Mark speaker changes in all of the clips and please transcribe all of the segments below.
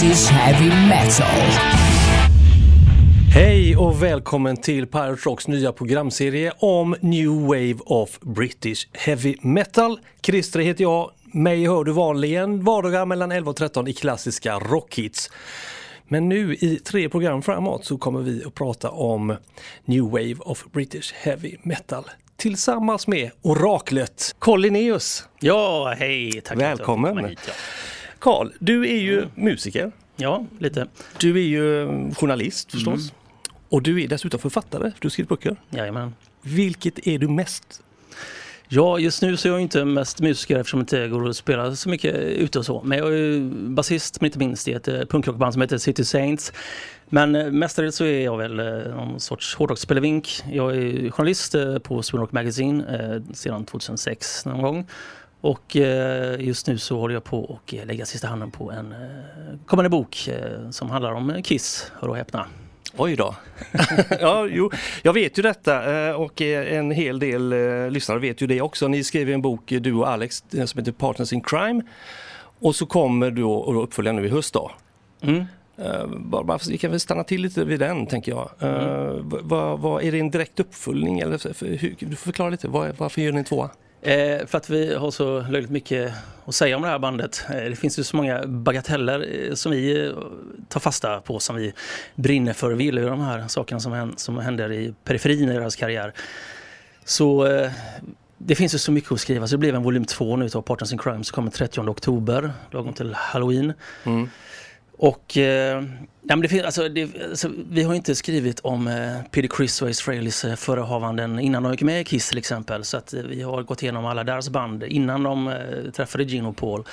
Speaker 1: British heavy metal.
Speaker 2: Hej och välkommen till Pirate Rocks nya programserie om New Wave of British Heavy Metal. Christer heter jag. Mig hör du vanligen vardagar mellan 11 och 13 i klassiska rockhits. Men nu i tre program framåt så kommer vi att prata om New Wave of British Heavy Metal tillsammans med oraklet Carl Linnaeus.
Speaker 3: Ja, hej! Tack
Speaker 2: Välkommen.
Speaker 3: att jag fick
Speaker 2: Carl, du är ju musiker.
Speaker 3: ja. lite.
Speaker 2: Du är ju eh, journalist förstås. Och du är dessutom författare, du har skrivit böcker.
Speaker 3: Jajamän.
Speaker 2: Vilket är du mest?
Speaker 3: Ja, just nu så är jag inte mest musiker eftersom jag inte går och spelar så mycket ute och så. Men jag är basist, men inte minst i ett eh, punkrockband som heter City Saints. Men eh, mestadels så är jag väl eh, någon sorts hårdrocksspelevink. Jag är journalist på Sweden Rock Magazine sedan 2006 någon gång. Och eh, just nu så håller jag på att eh, lägga sista handen på en eh, kommande bok som handlar om Kiss, hör och häpna.
Speaker 2: Oj då. ja, jo, jag vet ju detta och en hel del lyssnare vet ju det också. Ni skrev en bok, du och Alex, som heter Partners in Crime. Och så kommer du och uppfölja nu i höst då.
Speaker 3: Mm.
Speaker 2: Bara, vi kan väl stanna till lite vid den tänker jag. Uh, vad, vad, är det en direkt uppföljning? Eller för, hur, du får förklara lite, vad, varför gör ni en tvåa?
Speaker 3: Eh, för att vi har så löjligt mycket att säga om det här bandet. Eh, det finns ju så många bagateller eh, som vi eh, tar fasta på, som vi brinner för. Vi gillar ju de här sakerna som, hän- som händer i periferin i deras karriär. Så eh, det finns ju så mycket att skriva, så det blev en volym 2 nu av Partners in Crime som kommer 30 oktober, lagom till Halloween.
Speaker 2: Mm.
Speaker 3: Och eh, men det finns, alltså, det, alltså, vi har inte skrivit om eh, Peter Criss och Fraileys eh, förehavanden innan de gick med i Kiss till exempel. Så att eh, vi har gått igenom alla deras band innan de eh, träffade Gene och Paul.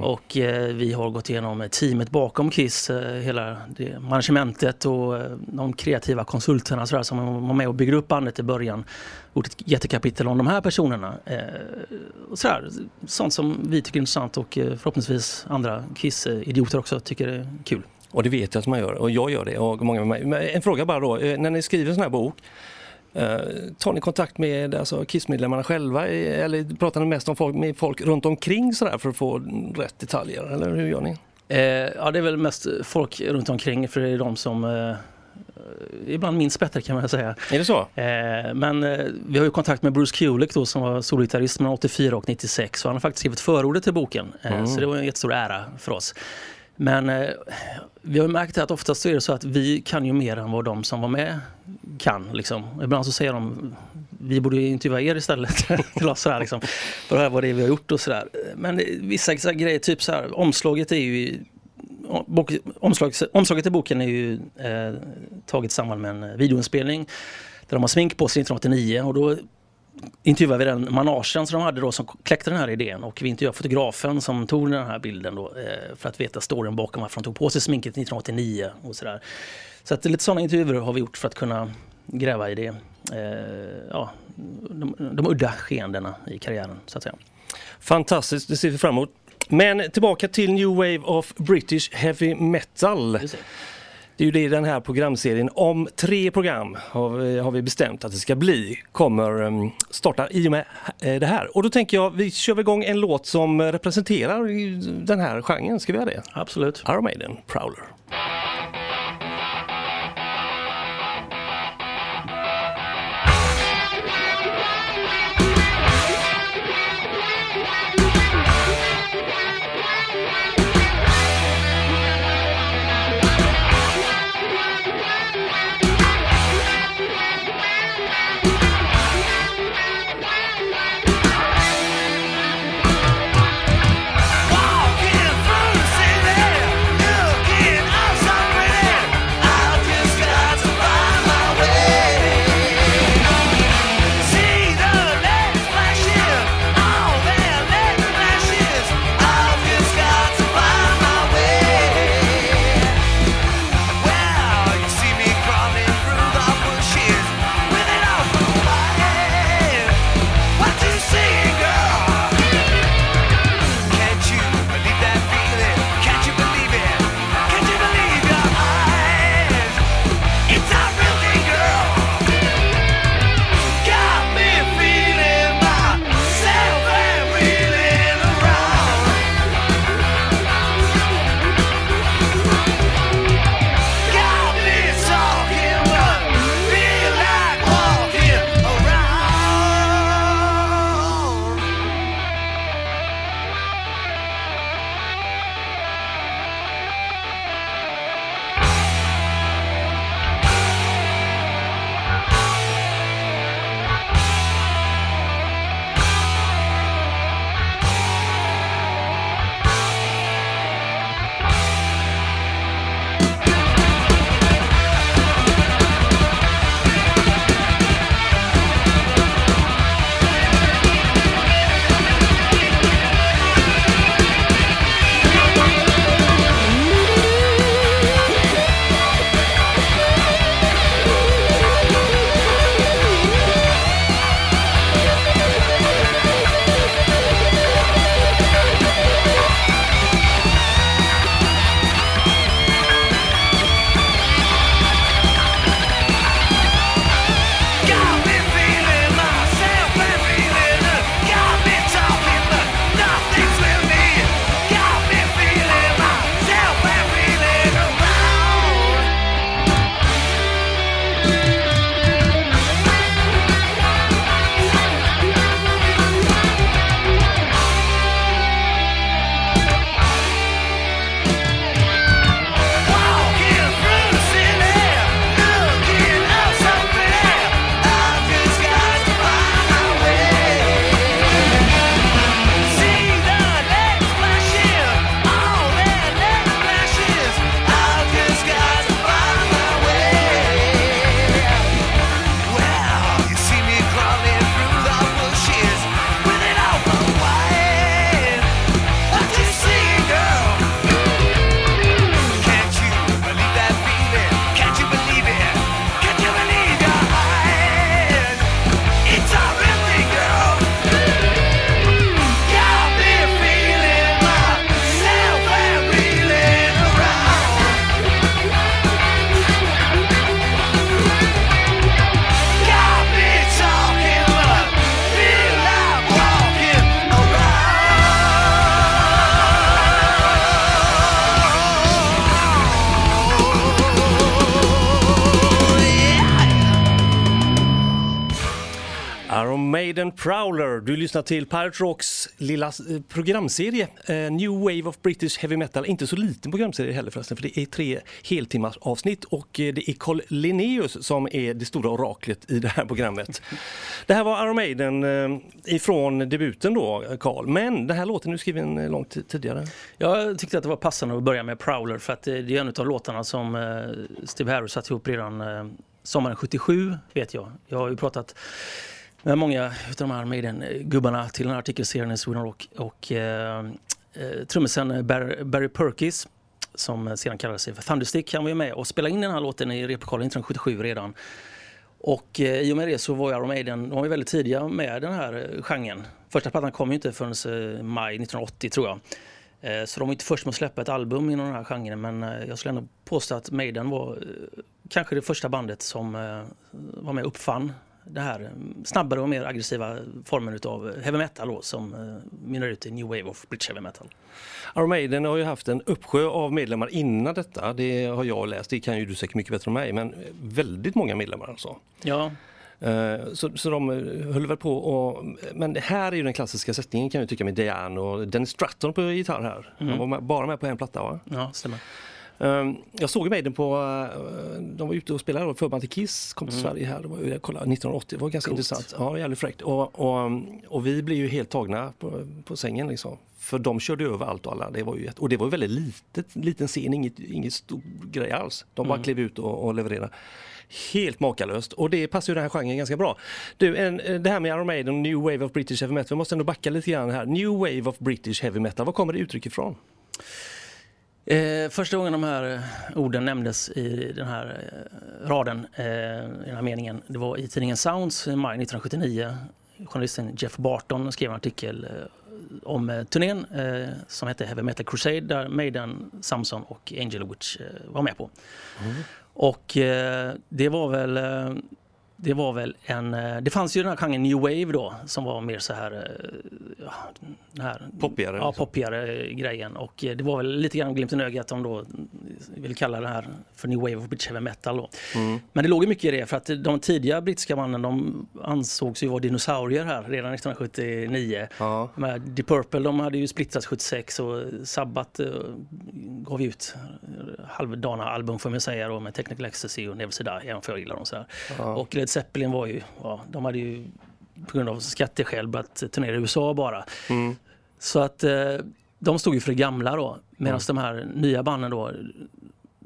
Speaker 3: Och eh, vi har gått igenom eh, teamet bakom Kiss, eh, hela det managementet och de kreativa konsulterna sådär, som var med och byggde upp bandet i början. Gjort ett jättekapitel om de här personerna. Eh, och sådär, sånt som vi tycker är intressant och eh, förhoppningsvis andra Kiss-idioter också tycker är kul.
Speaker 2: Och det vet jag att man gör och jag gör det och många med mig. Men en fråga bara då, eh, när ni skriver en sån här bok eh, Tar ni kontakt med alltså, KISS-medlemmarna själva eller pratar ni mest om folk, med folk runt omkring sådär för att få rätt detaljer? Eller hur gör ni?
Speaker 3: Eh, ja, det är väl mest folk runt omkring för det är de som eh, ibland minns bättre kan man säga.
Speaker 2: Är det så?
Speaker 3: Eh, men eh, vi har ju kontakt med Bruce Kulick då som var solgitarrist mellan 84 och 96 och han har faktiskt skrivit förordet till boken. Eh,
Speaker 2: Mm.
Speaker 3: Så det var en jättestor ära för oss. Men eh, vi har märkt att oftast är det så att vi kan ju mer än vad de som var med kan. Liksom. Ibland så säger de vi borde ju intervjua er istället till oss sådär, liksom, för att höra vad det vi har gjort och sådär. Men det, vissa här grejer, typ så här, omslaget är ju Bok, omslaget, omslaget till boken är ju eh, taget i samband med en eh, videoinspelning där de har smink på sig 1989 och då intervjuade vi den managen som de hade då som kläckte den här idén och vi intervjuade fotografen som tog den här bilden då eh, för att veta storyn bakom varför de tog på sig sminket 1989 och sådär. Så att lite sådana intervjuer har vi gjort för att kunna gräva i det, eh, ja, de, de udda skeendena i karriären så att säga.
Speaker 2: Fantastiskt, det ser vi fram emot. Men tillbaka till New Wave of British Heavy Metal.
Speaker 3: Det.
Speaker 2: Är ju det den här programserien om tre program har vi, har vi bestämt att det ska bli. Kommer um, starta i och med eh, det här. Och då tänker jag vi kör igång en låt som representerar den här genren. Ska vi göra det?
Speaker 3: Absolut.
Speaker 2: Iron Maiden, Prowler. Du lyssnar till Pirate Rocks lilla eh, programserie eh, New Wave of British Heavy Metal. Inte så liten programserie heller förresten för det är tre heltimmars avsnitt och eh, det är Carl Linnaeus som är det stora oraklet i det här programmet. Det här var Iron Maiden ifrån debuten då Carl, men den här låten är skriven långt tidigare.
Speaker 3: Jag tyckte att det var passande att börja med Prowler för att det är en av låtarna som Steve Harris satte ihop redan sommaren 77 vet jag. Jag har ju pratat med många av de här Maiden-gubbarna eh, till den här artikelserien i Sweden Rock. Och eh, eh, trummisen Barry, Barry Perkis som sedan kallade sig för Thunderstick, han var ju med och spelade in den här låten i replokalen 1977 redan. Och eh, i och med det så var Iron Maiden, de var ju väldigt tidiga med den här eh, genren. Första plattan kom ju inte förrän eh, maj 1980 tror jag. Eh, så de var inte först med att släppa ett album inom den här genren men eh, jag skulle ändå påstå att Maiden var kanske det första bandet som var med och uppfann det här snabbare och mer aggressiva formen av heavy metal då, som uh, mynnar ut i New Wave of British Heavy Metal.
Speaker 2: Iron Maiden har ju haft en uppsjö av medlemmar innan detta. Det har jag läst, det kan ju du säkert mycket bättre än mig, men väldigt många medlemmar alltså.
Speaker 3: Ja.
Speaker 2: Uh, så, så de höll väl på och, men här är ju den klassiska sättningen kan jag tycka med Diane och Dennis Stratton på gitarr här. Mm. Han var med, bara med på en platta va?
Speaker 3: Ja, stämmer.
Speaker 2: Ehm, jag såg Maiden på, eh, de var ute och spelade förband till Kiss, kom till mm. Sverige här, var, jag kollade, 1980, det var ganska Coolt. intressant. Ja, jävligt fräckt. Och, och, och, vi blev ju helt tagna på, på sängen liksom. För de körde över allt och alla. Det var ju, och det var ju väldigt litet, liten scen, inget, inget stor grej alls. De bara mm. klev ut och, och levererade. Helt makalöst och det passar ju den här genren ganska bra. Du, en, det här med Iron Maiden, New Wave of British Heavy Metal, vi måste ändå backa lite grann här. New Wave of British Heavy Metal, var kommer det uttrycket ifrån?
Speaker 3: Eh, första gången de här eh, orden nämndes i den här eh, raden, eh, i den här meningen, det var i tidningen Sounds i maj 1979. Journalisten Jeff Barton skrev en artikel eh, om eh, turnén som hette Heavy Metal Crusade där Maiden, Samson och Angel Witch var med på. Mm. Och det var väl det var väl en, eh, det fanns ju den här genren new wave då som var mer så här,
Speaker 2: eh, ja, här poppigare,
Speaker 3: ja, liksom. poppigare grejen och eh, det var väl lite grann glimten i ögat om då vill kalla det här för new wave of British heavy metal då. Mm. Men det låg ju mycket i det för att de tidiga brittiska banden de ansågs ju vara dinosaurier här redan 1979. Ja. Med Deep Purple de hade ju splittrats 76 och Sabbath uh, gav ut halvdana album får man säga då med Technical Ecstasy och Never Say Die, även för jag gillar dem så. Ja. Och Led Zeppelin var ju, ja, de hade ju på grund av skatteskäl börjat turnera i USA bara. Mm. Så att eh, de stod ju för det gamla då. Medan mm. de här nya banden då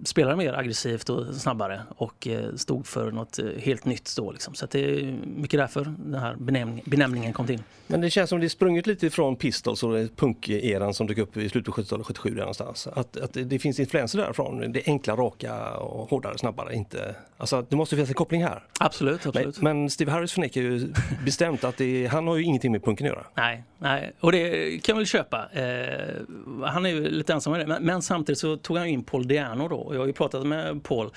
Speaker 3: spelade mer aggressivt och snabbare och eh, stod för något eh, helt nytt då. Liksom. Så det är mycket därför den här benämning, benämningen kom till.
Speaker 2: Men det känns som det sprungit lite ifrån Pistols och punkeran som dök upp i slutet på 70-talet, 77 där någonstans. Att, att det finns influenser därifrån. Det enkla, raka och hårdare, snabbare. Inte, alltså, det måste finnas en koppling här.
Speaker 3: Absolut. absolut.
Speaker 2: Men, men Steve Harris förnekar ju bestämt att det, han har ju ingenting med punken att göra.
Speaker 3: Nej, nej. och det kan man väl köpa. Eh, han är ju lite ensam med det. Men, men, samtidigt så tog han in Paul Diano då och jag har ju pratat med Paul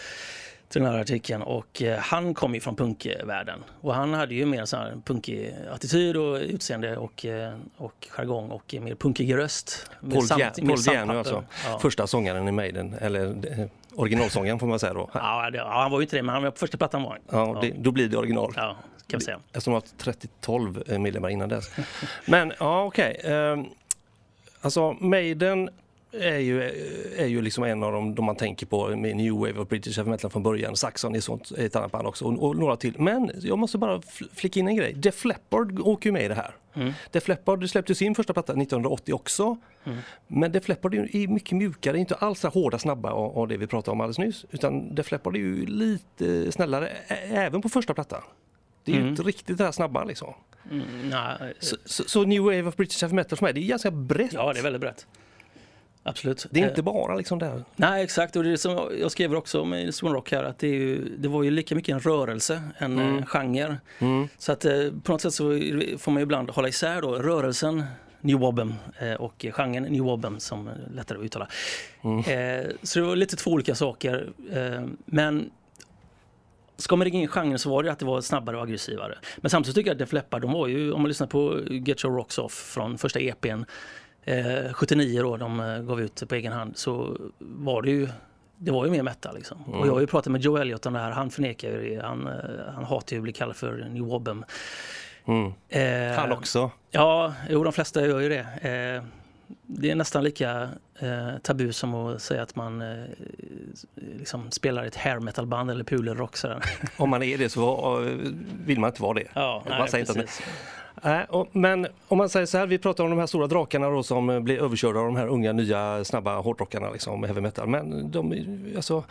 Speaker 3: till den här artikeln och eh, han kom ju från punkvärlden och han hade ju mer så här punkig attityd och utseende och, eh, och jargong och mer punkig röst.
Speaker 2: Paul, samt, Paul Diano alltså, ja. första sångaren i Maiden, eller eh, originalsångaren får man säga då.
Speaker 3: Ja, det, ja, han var ju inte det men han var på första plattan var
Speaker 2: Ja, det, då blir det original.
Speaker 3: Ja, kan vi säga.
Speaker 2: Eftersom de har 30-12 medlemmar innan dess. men ja, okej. Okay. Ehm, alltså Maiden är ju, är ju liksom en av dem de man tänker på med New Wave of British Heavy Metal från början. Saxon är sånt, ett annat band också och, och, några till. Men jag måste bara flika in en grej. Def Leppard åker ju med i det här. Mm. Def Leppard släppte sin första platta 1980 också. Mm. Men Def Leppard är mycket mjukare, inte alls så hårda, snabba och, och det vi pratade om alldeles nyss. Utan Def Leppard är ju lite snällare, även på första plattan. Det är mm. ju inte riktigt det här snabba liksom. Mm, nah. så, så, så, New Wave of British Heavy Metal för mig, det är ganska brett.
Speaker 3: Ja, det är väldigt brett. Absolut.
Speaker 2: Det är inte bara liksom det.
Speaker 3: Nej exakt och det som jag skriver också med i Rock här att det, ju, det, var ju lika mycket en rörelse, en mm. Eh, genre. Mm. Så att eh, på något sätt så får man ibland hålla isär då rörelsen New Wobbem eh, och genren New Wobbem som är lättare att uttala. Mm. Så det var lite två olika saker. Men ska man ringa in genren så var det att det var snabbare och aggressivare. Men samtidigt tycker jag att Def Leppard, de var ju, om man lyssnar på Get Your Rocks Off från första EPn eh, 79 då de eh, gav ut på egen hand så var det ju det var ju mer metal liksom. Mm. Och jag har ju pratat med Joe Elliot om det här, han förnekar ju det. Han, eh, han hatar ju att bli kallad för New Wobbem.
Speaker 2: Mm.
Speaker 3: Eh,
Speaker 2: Han också.
Speaker 3: Ja, jo, de flesta gör ju det. Eh, det är nästan lika eh, tabu som att säga att man eh, liksom spelar ett hair metal band eller pudelrock. Sådär.
Speaker 2: Om man är det så vill man inte vara det.
Speaker 3: Ja,
Speaker 2: Man
Speaker 3: nej,
Speaker 2: säger inte att-
Speaker 3: precis.
Speaker 2: Nej, och, men om man säger så här, vi pratar om de här stora drakarna då som blir överkörda av de här unga nya snabba hårdrockarna liksom, heavy metal. Men de, alltså,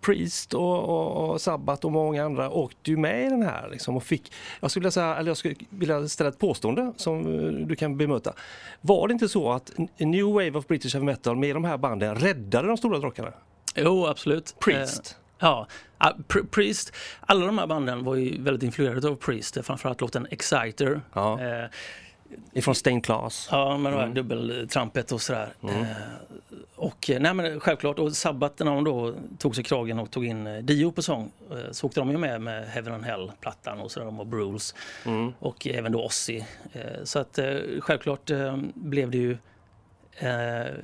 Speaker 2: Priest och, och, och Sabbath och många andra åkte ju med i den här liksom, och fick, jag skulle vilja, säga, eller jag skulle vilja ställa ett påstående som eh, du kan bemöta. Var det inte så att New Wave of British Heavy Metal med de här banden räddade de stora drakarna?
Speaker 3: Jo, absolut.
Speaker 2: Priest.
Speaker 3: Eh, Ja, Pr- Priest, alla de här banden var ju väldigt influerade av Priest, framförallt låten Exciter.
Speaker 2: Ja.
Speaker 3: Eh,
Speaker 2: Ifrån Stained Class.
Speaker 3: Ja, med här dubbeltrampet och sådär. Eh, och eh, nej men självklart, och Sabbath när de då tog sig kragen och tog in eh, Dio på sång eh, så åkte de ju med med Heaven and Hell-plattan och sådär, de och Bruce. Och även då Ozzy. Eh, så att eh, självklart blev det ju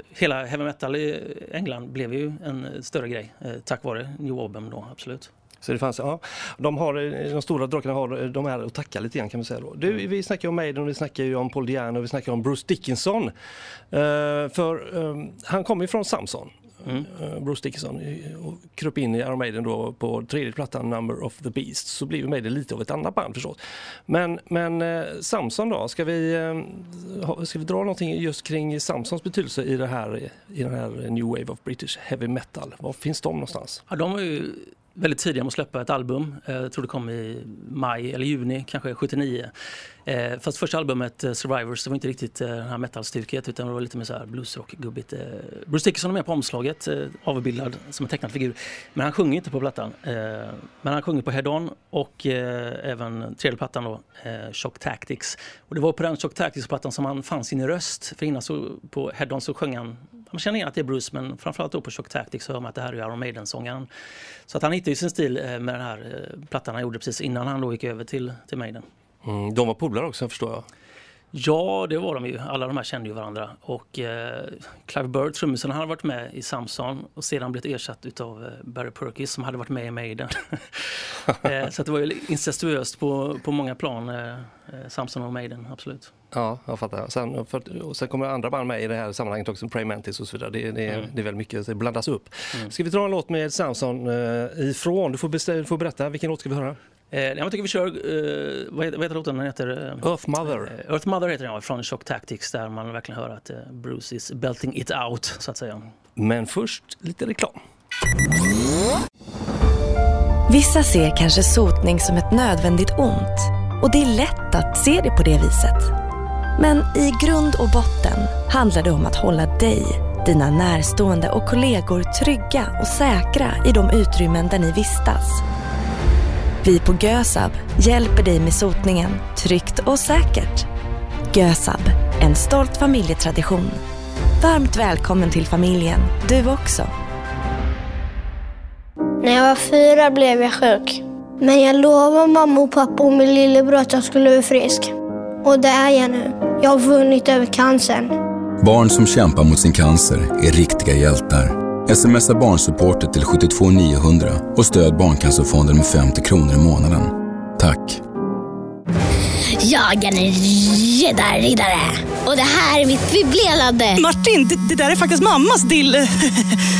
Speaker 3: hela heavy metal i England blev ju en större grej tack vare New Album då, absolut.
Speaker 2: Så det fanns, ja, de, har, eh, de stora drakarna har de här att tacka lite grann kan man säga. Då. Du, vi snackar om Maiden, och vi snackar ju om Paul Diano och vi snackar om Bruce Dickinson. Eh, för eh, han kommer ju från Samson.
Speaker 3: Mm.
Speaker 2: eh, Bruce Dickinson eh, och kröp in i Iron Maiden då på tredje plattan Number of the Beast så blir Maiden lite av ett annat band förstås. Men, men eh, Samson då, ska vi, eh, ska vi dra någonting just kring Samsons betydelse i, det här, i den här New Wave of British Heavy Metal? Var finns de någonstans?
Speaker 3: Ja, de var ju väldigt tidiga med att släppa ett album. Eh, jag tror det kom i maj eller juni, kanske 79. Eh, fast första albumet, eh, Survivors, det var inte riktigt den här metalstyrket utan det var lite mer så här bluesrock-gubbigt. Bruce Dickinson är med på omslaget, avbildad som en tecknad figur. Men han sjunger inte på plattan. Men han sjunger på Head On och även tredje plattan då, Shock Tactics. Och det var på den Shock Tactics-plattan som han fann sin röst. För innan så på Head On så sjöng han, man känner igen att det är Bruce men framförallt då på Shock Tactics hör man att det här är Iron Maiden-sångaren. Så att han hittade ju sin stil eh, med den här eh, plattan han gjorde precis innan han då gick över till, till Maiden.
Speaker 2: Mm, de var polare också förstår jag.
Speaker 3: Ja, det var de ju. Alla de här kände ju varandra. Och eh, Clive Bird, trummisen, han hade varit med i Samson och sedan blivit ersatt utav eh, Barry Purkis som hade varit med i Maiden. eh, så det var ju incestuöst på, på många plan, eh, eh, Samson och Maiden, absolut.
Speaker 2: Ja, jag fattar. Sen, för, och sen kommer andra band med i det här sammanhanget också, Prey Mantis och så vidare. Det, det,
Speaker 3: Mm.
Speaker 2: det är väldigt mycket, det blandas upp. Ska vi dra en låt med Samson eh, ifrån? Du får, bestä- du får berätta, vilken låt ska vi höra?
Speaker 3: Eh, jag tycker vi kör, eh, vad, heter, vad heter låten? Den heter... Eh,
Speaker 2: Earth Mother.
Speaker 3: Eh, Earth Mother heter den, ja, från Shock Tactics där man verkligen hör att eh, Bruce is belting it out, så att säga.
Speaker 2: Men först lite reklam.
Speaker 4: Vissa ser kanske sotning som ett nödvändigt ont och det är lätt att se det på det viset. Men i grund och botten handlar det om att hålla dig, dina närstående och kollegor trygga och säkra i de utrymmen där ni vistas. Vi på Gösab hjälper dig med sotningen tryggt och säkert. Gösab, en stolt familjetradition. Varmt välkommen till familjen, du också.
Speaker 5: När jag var fyra blev jag sjuk. Men jag lovade mamma och pappa och min lillebror att jag skulle bli frisk. Och det är jag nu. Jag har vunnit över cancern.
Speaker 6: Barn som kämpar mot sin cancer är riktiga hjältar. Smsa barnsupporter till 72 900 och stöd Barncancerfonden med 50 kronor i månaden. Tack!
Speaker 7: Jag är en riddarriddare. Och det här är mitt bibblelade
Speaker 8: Martin, det, det där är faktiskt mammas dill...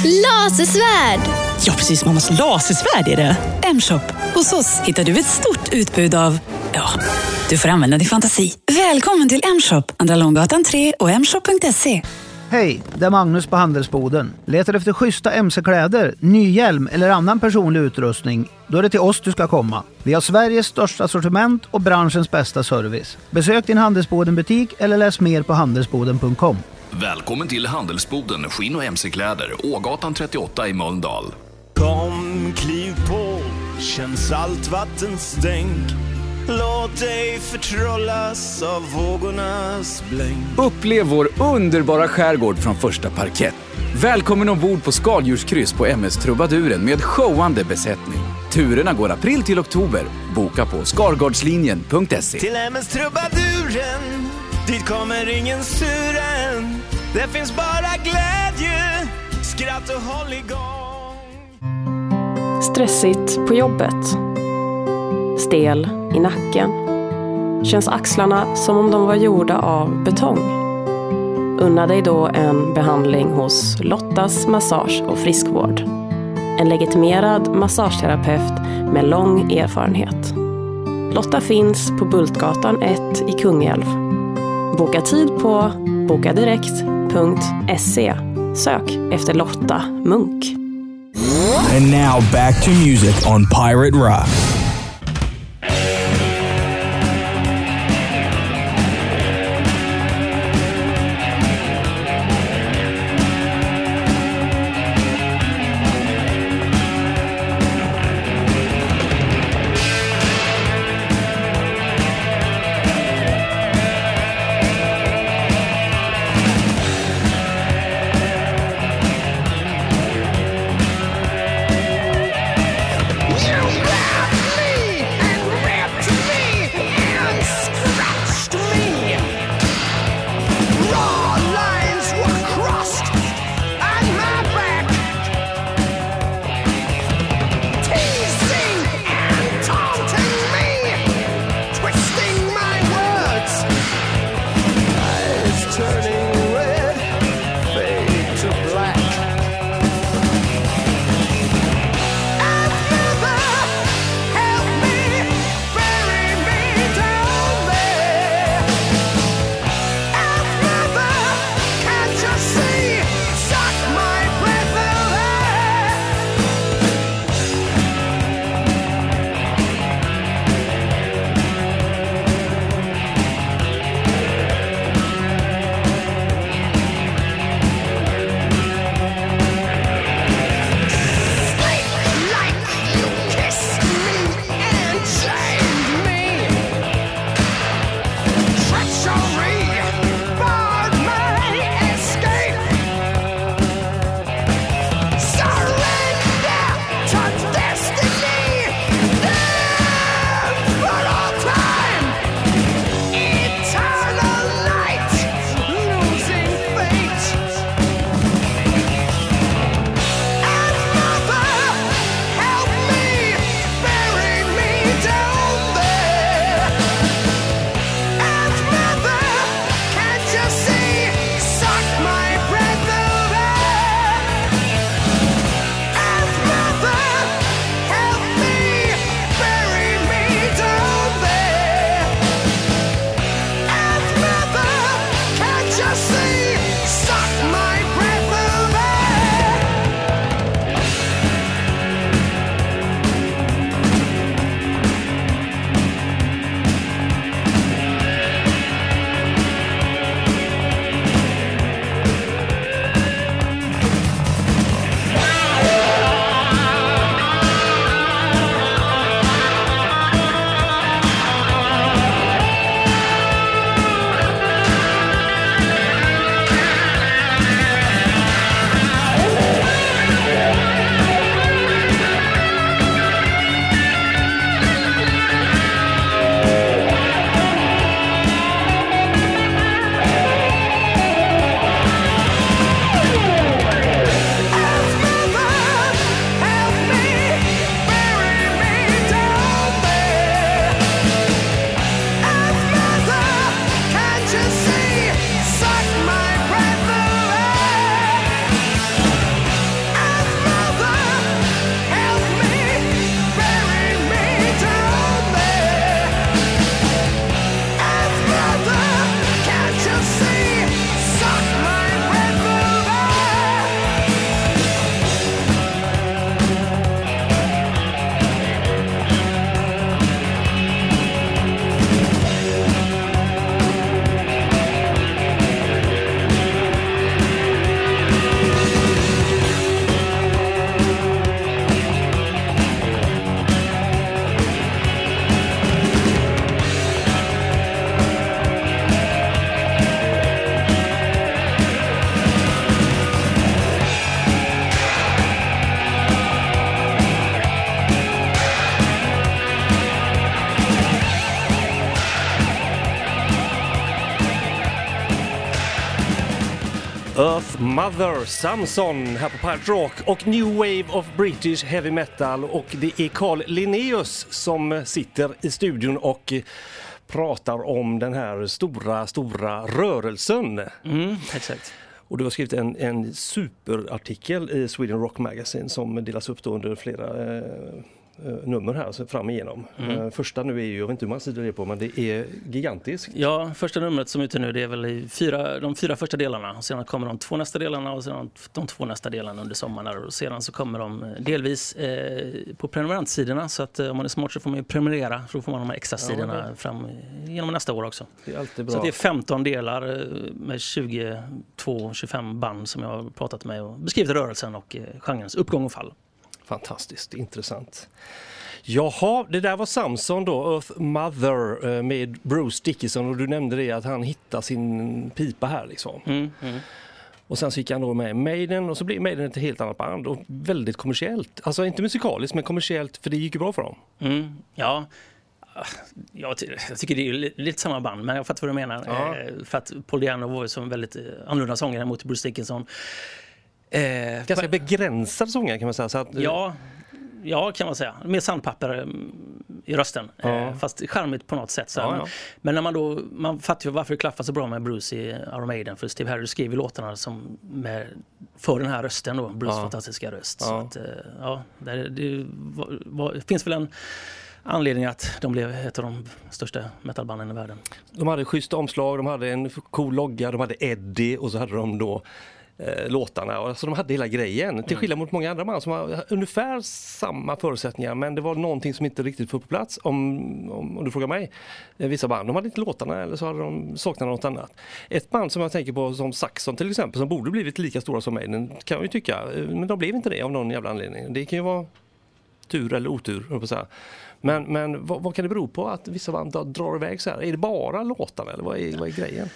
Speaker 7: lasersvärd.
Speaker 8: Ja, precis. Mammas lasersvärd är det. M-shop. Hos oss hittar du ett stort utbud av... Ja, du får använda din fantasi. Välkommen till M-shop. Andra Långgatan 3 och mshop.se.
Speaker 9: Hej, det är Magnus på Handelsboden. Letar efter schyssta mc-kläder, ny hjälm eller annan personlig utrustning? Då är det till oss du ska komma. Vi har Sveriges största sortiment och branschens bästa service. Besök din Handelsboden-butik eller läs mer på handelsboden.com.
Speaker 10: Välkommen till Handelsboden Skinn och MC-kläder, Ågatan 38 i Mölndal.
Speaker 11: Kom, kliv på, känn saltvattens stänk. Låt dig förtrollas av vågornas blänk.
Speaker 12: Upplev vår underbara skärgård från första parkett. Välkommen ombord på skaldjurskryss på MS Trubaduren med showande besättning. Turerna går april till oktober. Boka på skargardslinjen.se.
Speaker 11: Till MS Trubaduren, dit kommer ingen suren. Det finns bara glädje, skratt och håll igång.
Speaker 13: Stressigt på jobbet. Stel i nacken. känns axlarna som om de var gjorda av betong. Unna dig då en behandling hos Lottas Massage och Friskvård. En legitimerad massageterapeut med lång erfarenhet. Lotta finns på Bultgatan 1 i Kungälv. Boka tid på bokadirekt.se. Sök efter Lotta Munk.
Speaker 11: And now back to music on Pirate Rock.
Speaker 2: Mother Samson här på Pirate Rock och New Wave of British Heavy Metal och det är Carl Linnaeus som sitter i studion och pratar om den här stora, stora rörelsen.
Speaker 3: Mm, exakt.
Speaker 2: Och du har skrivit en, en superartikel i Sweden Rock Magazine som delas upp under flera eh, nummer här, så fram igenom.
Speaker 3: Mm.
Speaker 2: Eh, första nu är ju, jag vet inte hur många sidor det är på, men det är gigantiskt.
Speaker 3: Ja, första numret som är ute nu det är väl i fyra, de fyra första delarna. Och sedan kommer de två nästa delarna och sedan de två nästa delarna under sommaren. Och sedan så kommer de eh, delvis eh, på prenumerantsidorna. Så att eh, om man är smart så får man ju prenumerera. Så då får man de här extra
Speaker 2: Ja,
Speaker 3: sidorna
Speaker 2: det-
Speaker 3: fram genom nästa år också.
Speaker 2: Det är alltid bra.
Speaker 3: Så det är 15 delar eh, med 22-25 band som jag har pratat med och beskrivit rörelsen och eh, genrens uppgång och fall.
Speaker 2: Fantastiskt intressant. Jaha, det där var Samson då, Earth Mother eh, med Bruce Dickinson och du nämnde det att han hittar sin pipa här liksom.
Speaker 3: Mm, mm.
Speaker 2: Och sen så gick han då med Maiden och så blev Maiden ett helt annat band och väldigt kommersiellt. Alltså inte musikaliskt men kommersiellt för det gick ju bra för dem.
Speaker 3: Mm, ja. Jag, ty- jag tycker det är li- lite samma band, men jag fattar vad du menar.
Speaker 2: Ja.
Speaker 3: Eh, för att Paul Diano var ju som väldigt eh, annorlunda sångare mot Bruce Dickinson. Eh,
Speaker 2: Ganska begränsad sångare kan man säga. Så att,
Speaker 3: Ja, ja, kan man säga. Mer sandpapper mm, i rösten.
Speaker 2: Ja.
Speaker 3: Eh, fast charmigt på något sätt. Så.
Speaker 2: Ja,
Speaker 3: men,
Speaker 2: ja.
Speaker 3: men när man då, man fattar ju varför det klaffar så bra med Bruce i Iron Maiden. För Steve Harris skriver låtarna som med, för den här rösten då, Bruce fantastiska röst. Så att, eh, ja, det, det var, var, finns väl en anledning att de blev ett av de största metalbanden i världen.
Speaker 2: De hade schyssta omslag, de hade en cool logga, de hade Eddie och så hade de då eh, låtarna. Alltså de hade hela grejen. Till skillnad mot många andra band som har ungefär samma förutsättningar men det var någonting som inte riktigt föll på plats om, om, om du frågar mig. Eh, vissa band, de hade inte låtarna eller så hade de saknat något annat. Ett band som jag tänker på som Saxon till exempel som borde blivit lika stora som Maiden kan jag ju tycka. Eh, Men de blev inte det av någon jävla anledning. Det kan ju vara tur eller otur, på. Men, men vad, vad kan det bero på att vissa band drar- drar iväg så här? Är det bara låtarna eller vad är, vad är grejen?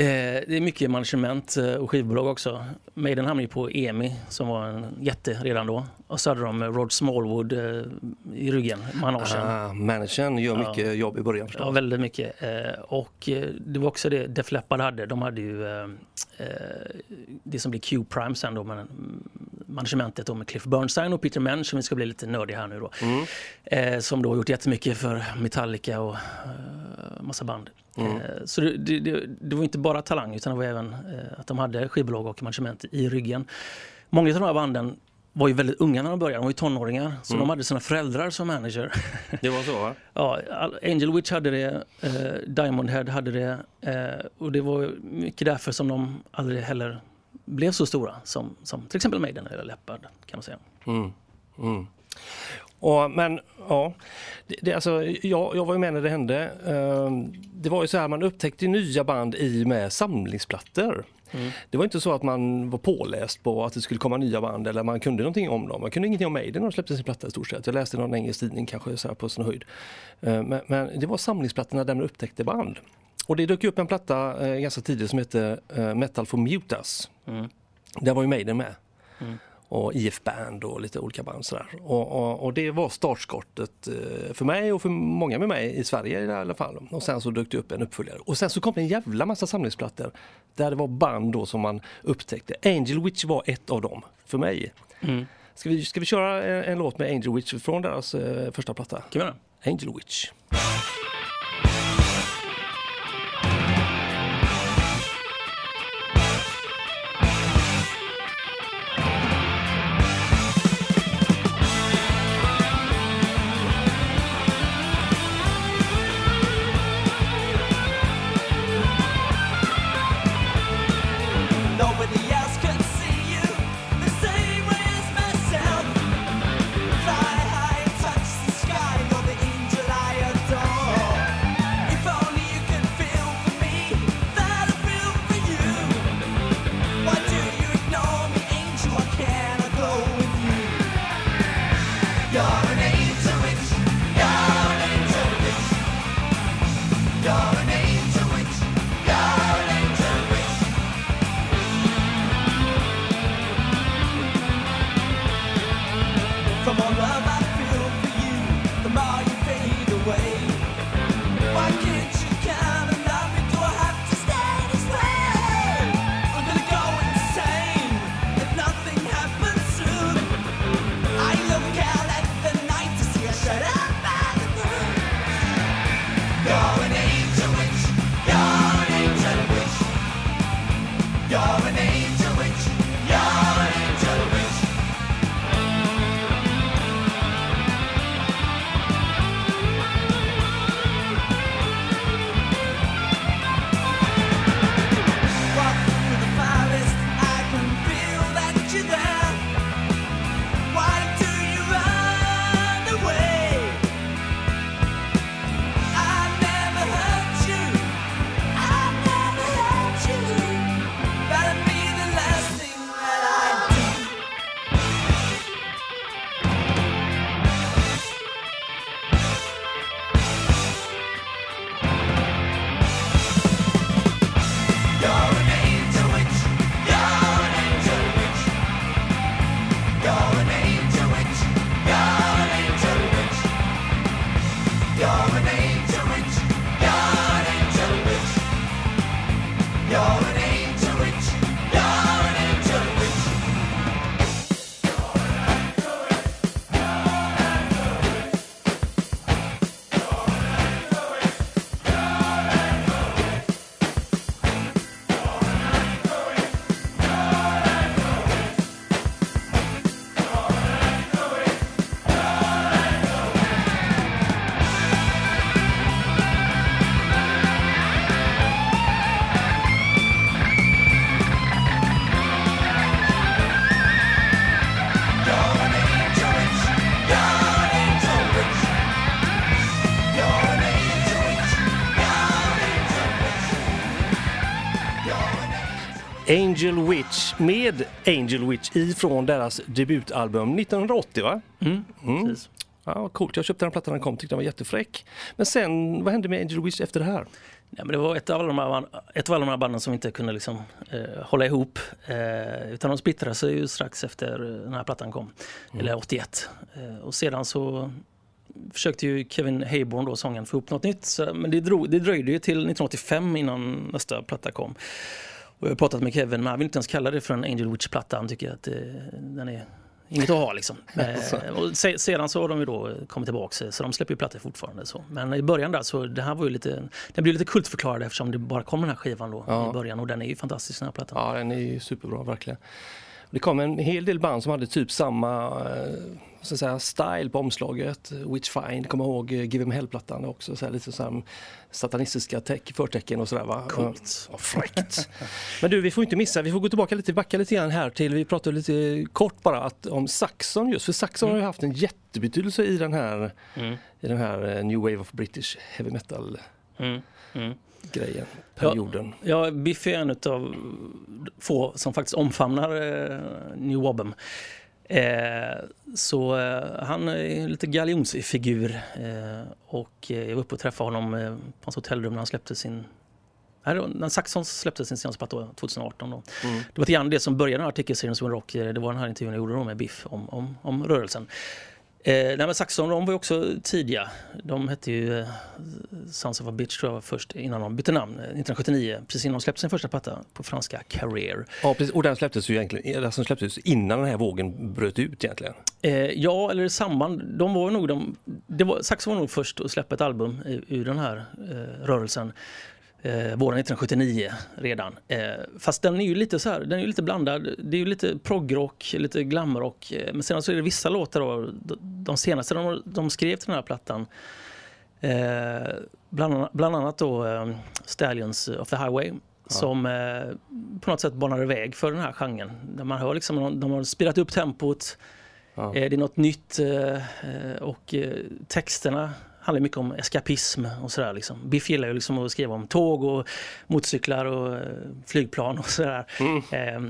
Speaker 3: Eh, det är mycket management eh, och skivbolag också. Maiden hamnade ju på EMI som var en jätte redan då. Och så hade de Rod Smallwood eh, i ryggen, managen.
Speaker 2: Ah, managern gör
Speaker 3: Ja.
Speaker 2: mycket jobb i början förstås.
Speaker 3: Ja, väldigt mycket. Och det var också det Def Leppard hade. De hade ju det som blir Q-Prime sen då, men, mm, managementet då med Cliff Bernstein och Peter Mensch, som vi ska bli lite nördiga här nu då.
Speaker 2: Mm.
Speaker 3: Eh, som då har gjort jättemycket för Metallica och eh, massa band.
Speaker 2: Mm.
Speaker 3: Eh, så det, det, det, var inte bara talang utan det var även eh, att de hade skivbolag och management i ryggen. Många av de här banden var ju väldigt unga när de började, de var ju tonåringar. Så
Speaker 2: Mm.
Speaker 3: de hade sina föräldrar som manager.
Speaker 2: Det var så va?
Speaker 3: Ja, Angel Witch hade det, eh, Diamond Head hade det eh, och det var mycket därför som de aldrig heller blev så stora som, som till exempel Maiden eller Leppard kan man säga.
Speaker 2: Mm. Mm. Och, men ja, det, det, alltså, jag, jag var ju med när det hände. Ehm, det var ju så här, man upptäckte nya band i med samlingsplattor.
Speaker 3: Mm.
Speaker 2: Det var inte så att man var påläst på att det skulle komma nya band eller man kunde någonting om dem. Man kunde ingenting om Maiden när de släppte sin platta i stort sett. Jag läste någon engelsk tidning kanske så på sin höjd. Ehm, men, men det var samlingsplattorna där man upptäckte band. Och det dök upp en platta eh, ganska tidigt som hette eh, Metal for Mutas.
Speaker 3: Mm.
Speaker 2: Där var ju Maiden med
Speaker 3: Mm.
Speaker 2: och IF Band och lite olika band sådär. Och, och, och det var startskottet eh, för mig och för många med mig i Sverige i alla fall. Och sen så dök det upp en uppföljare. Och sen så kom det en jävla massa samlingsplattor där det var band då som man upptäckte. Angel Witch var ett av dem för mig.
Speaker 3: Mm.
Speaker 2: Ska vi, ska vi köra en, en låt med Angel Witch från deras eh, första platta?
Speaker 3: Kan vi göra?
Speaker 2: Angel Witch.
Speaker 14: Angel
Speaker 2: Witch med Angel Witch ifrån deras debutalbum 1980 va?
Speaker 3: Mm, precis.
Speaker 2: Ja, coolt. Jag köpte den plattan när den kom, tyckte den var jättefräck. Men sen, vad hände med Angel Witch efter det här?
Speaker 3: Ja, men det var ett av alla de här, ett av alla de här banden som inte kunde liksom, eh, hålla ihop. Eh, utan de splittrade sig ju strax efter den här plattan kom. Eller 81. Eh, och sedan så försökte ju Kevin Hayborn, då, sången, få ihop något nytt. Så, men det, drog, det dröjde ju till 1985 innan nästa platta kom. Och jag har pratat med Kevin, men han vill inte ens kalla det för en Angel Witch-platta. Han tycker att eh, den är inget att ha liksom. Eh, och se, sedan så har de ju då kommit tillbaka, så de släpper ju plattor fortfarande. Så. Men i början där så, det här var ju lite, den blev lite kultförklarad eftersom det bara kom den här skivan då
Speaker 2: Ja.
Speaker 3: i början och den är ju fantastisk den här plattan.
Speaker 2: Ja, den är ju superbra verkligen. Det kom en hel del band som hade typ samma eh, så att säga, style på omslaget. Witchfind, kommer ihåg eh, Give Em Hell-plattan också. Så här, lite så satanistiska teck, förtecken och sådär va?
Speaker 3: Coolt.
Speaker 2: Ja, fräckt. Men du, vi får inte missa, vi får gå tillbaka lite, backa lite grann här till, vi pratade lite kort bara att, om Saxon just, för Saxon har ju haft en jättebetydelse i den här,
Speaker 3: Mm.
Speaker 2: i den här eh, New Wave of British Heavy Metal
Speaker 3: Mm.
Speaker 2: Grejen, perioden.
Speaker 3: Ja, Biff är en av få som faktiskt omfamnar eh, New Wobben. Eh, så eh, han är en lite galjonsfigur eh, och eh, jag var uppe och träffade honom eh, på hans hotellrum när han släppte sin Nej, när Saxons släppte sin senaste platta 2018. Då.
Speaker 2: Mm.
Speaker 3: Det var lite grann det som började den här artikelserien Sweden Rock. Det var den här intervjun jag gjorde med Biff om, om, om rörelsen. Eh, nej, Saxon de var också tidiga. De hette ju eh, Sons of a Bitch tror jag först innan de bytte namn, eh, 1979. Precis innan de släppte sin första platta på franska Career.
Speaker 2: Ja, precis. Och den släpptes ju egentligen den släpptes innan den här vågen bröt ut egentligen.
Speaker 3: Eh, ja, eller i samband. De var nog de, det var, Saxon var nog först att släppa ett album ur den här eh, rörelsen. Eh, våren 1979 redan. Eh, fast den är ju lite så här, den är ju lite blandad. Det är ju lite proggrock, lite glamrock. Eh, men sen så är det vissa låtar då, de, senaste de, de skrev till den här plattan. Eh, bland, annat- bland annat då eh, Stallions of the Highway. Som eh, på något sätt banar väg för den här genren. Där man hör liksom, de, har spelat upp tempot. Eh, Det är något nytt och texterna handlar mycket om eskapism och sådär. Liksom. Biff gillar ju liksom att skriva om tåg och motorcyklar och eh, flygplan och sådär. Eh,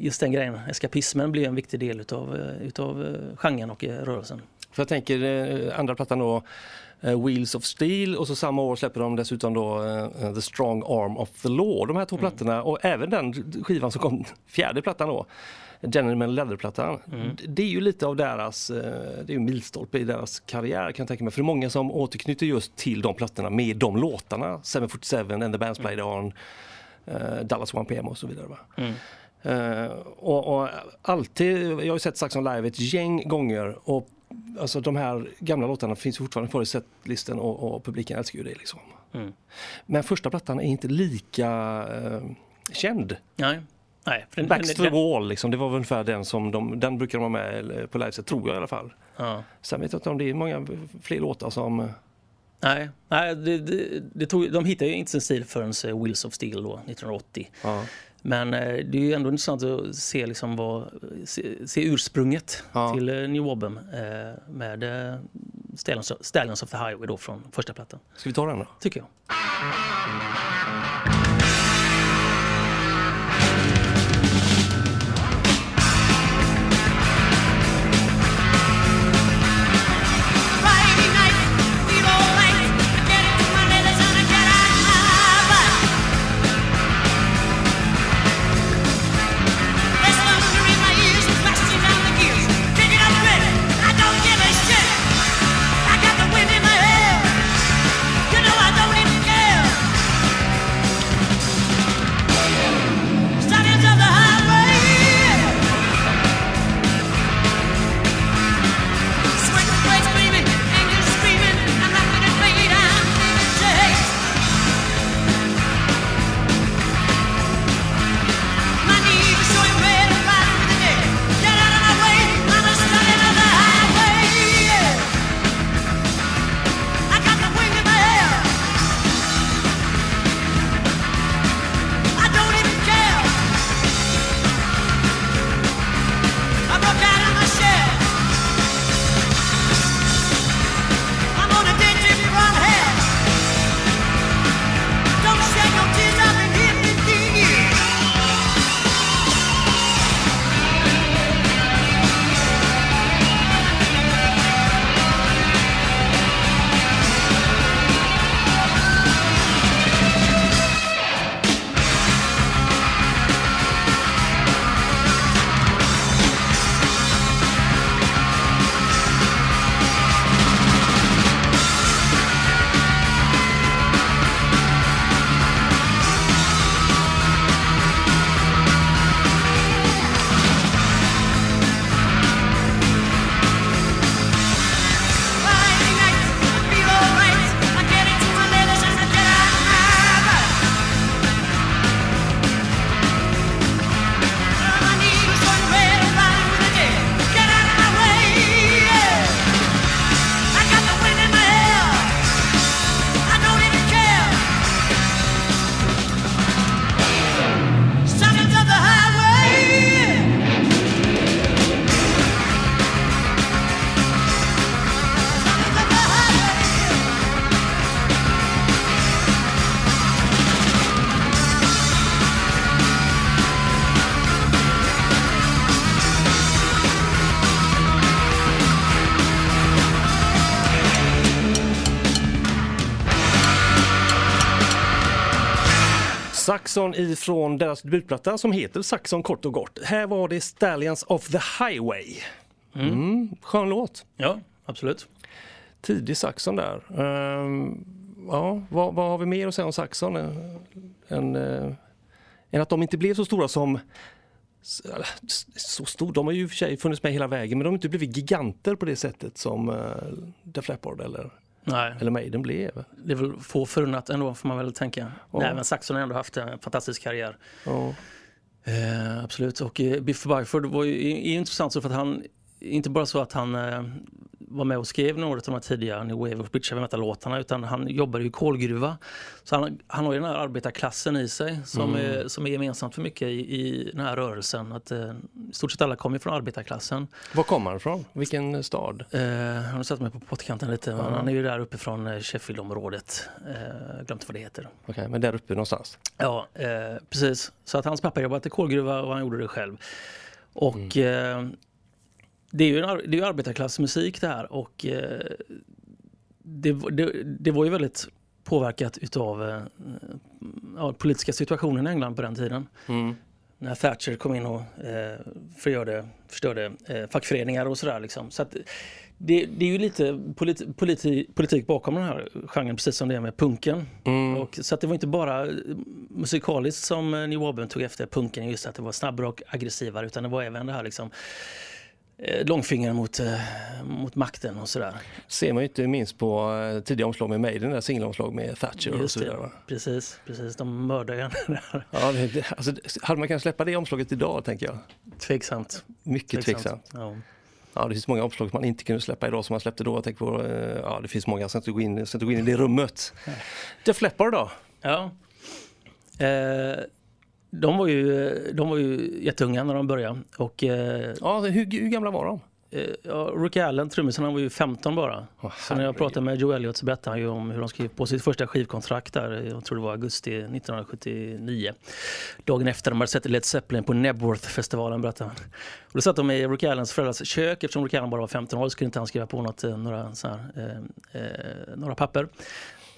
Speaker 3: Just den grejen, eskapismen blir en viktig del utav, eh, utav eh, genren och rörelsen.
Speaker 2: För jag tänker andra plattan då, Wheels of Steel och så samma år släpper de dessutom då The Strong Arm of the Law. De här två plattorna och även den skivan som kom, fjärde plattan då, Gentleman Leather-plattan. D- Det är ju lite av deras, eh, det är ju en milstolpe i deras karriär kan jag tänka mig. För det är många som återknyter just till de plattorna med de låtarna. 747 and the Bands Played On, eh, Dallas 1PM och så vidare. Va? Eh, och, och alltid, jag har ju sett Saxon live ett gäng gånger och alltså de här gamla låtarna finns fortfarande kvar i setlisten och, och publiken älskar ju det liksom.
Speaker 3: Mm.
Speaker 2: Men första plattan är inte lika eh, känd.
Speaker 3: Nej. Nej, för den-
Speaker 2: Backs to the wall, liksom, det var ungefär den som de, den brukar de ha med på liveset, tror jag i alla fall.
Speaker 3: Ja.
Speaker 2: Sen vet jag inte om det är många fler låtar som... eh,
Speaker 3: Nej, nej det, det, det tog, de hittade ju inte sin stil förrän eh, Wheels of Steel då, 1980.
Speaker 2: Ja.
Speaker 3: Men eh, det är ju ändå intressant att se, liksom vad, se, se ursprunget till eh, New Wobben eh, med Stallions, Stallions of the Highway då från första plattan.
Speaker 2: Ska vi ta den då?
Speaker 3: Tycker jag.
Speaker 2: Saxon ifrån deras debutplatta som heter Saxon kort och gott. Här var det Stallions of the Highway. Mm. Skön låt.
Speaker 3: Ja, absolut.
Speaker 2: Tidig Saxon där. Ehm, ja, vad, vad har vi mer att säga om Saxon? Eh, Än, eh, än att de inte blev så stora som så stor, de har ju i och för sig funnits med hela vägen men de har inte blivit giganter på det sättet som uh, Def Leppard eller,
Speaker 3: Nej.
Speaker 2: eller Maiden blev.
Speaker 3: Det är väl få förunnat ändå får man väl tänka.
Speaker 2: Ja.
Speaker 3: Nej, men Saxon har ändå haft en fantastisk karriär.
Speaker 2: Ja.
Speaker 3: Eh, absolut. Och eh, Biff Byford var ju är ju intressant så för att han, inte bara så att han eh, var med och skrev några av de här tidiga New Wave och British Metal-låtarna utan han jobbade ju i kolgruva. Så han, han har ju den här arbetarklassen i sig som,
Speaker 2: Mm.
Speaker 3: är, som är gemensamt för mycket i, i den här rörelsen. Att, eh, I stort sett alla kommer från arbetarklassen.
Speaker 2: Var kommer han ifrån? Vilken stad?
Speaker 3: Eh, han har satt mig på pottkanten lite, men han är ju där uppifrån eh, Sheffield-området. Eh, glömt vad det heter.
Speaker 2: Okej, men där uppe någonstans?
Speaker 3: Ja, eh, precis. Så att hans pappa jobbade i kolgruva och han gjorde det själv. Och eh, det är ju en det är ju arbetarklassmusik det här och eh, det, det, det var ju väldigt påverkat utav eh, ja, politiska situationen i England på den tiden.
Speaker 2: Mm.
Speaker 3: När Thatcher kom in och eh, förgörde, förstörde eh, fackföreningar och sådär. Liksom. Så att det, det är ju lite politi, politi, politik bakom den här genren, precis som det är med punken. Och, så att det var inte bara eh, musikaliskt som eh, New Wave tog efter punken, just att det var snabbare och aggressivare, utan det var även det här liksom långfingrar mot, eh, mot makten och sådär.
Speaker 2: Ser man ju inte minst på eh, tidiga omslag med Maiden, där singelomslag med Thatcher och
Speaker 3: Just
Speaker 2: så vidare.
Speaker 3: det,
Speaker 2: Va?
Speaker 3: precis, precis. De mördar ju henne där.
Speaker 2: Ja, det, det, alltså, hade man kunnat släppa det omslaget idag tänker jag?
Speaker 3: Tveksamt.
Speaker 2: Mycket tveksamt.
Speaker 3: Ja.
Speaker 2: Ja, det finns många omslag som man inte kunde släppa idag som man släppte då. Jag tänker på, eh, ja, det finns många, jag ska inte gå in, jag inte gå in i det rummet. Def Leppard då?
Speaker 3: Ja. Eh, de, var ju, de var ju jätteunga när de började. Och, eh,
Speaker 2: ja, hur, hur gamla var de?
Speaker 3: Eh, ja, Rick Allen, trummisen, han var ju 15 bara. så när jag pratade med Joe Elliott så berättade han ju om hur de skrev på sitt första skivkontrakt där, jag tror det var augusti 1979. Dagen efter de hade sett Led Zeppelin på Nebworth-festivalen berättade han. Och då satt de i Rick Allens föräldrars kök, eftersom Rick Allen bara var 15 år så skulle inte han skriva på något, eh, några, här, eh, eh, några papper.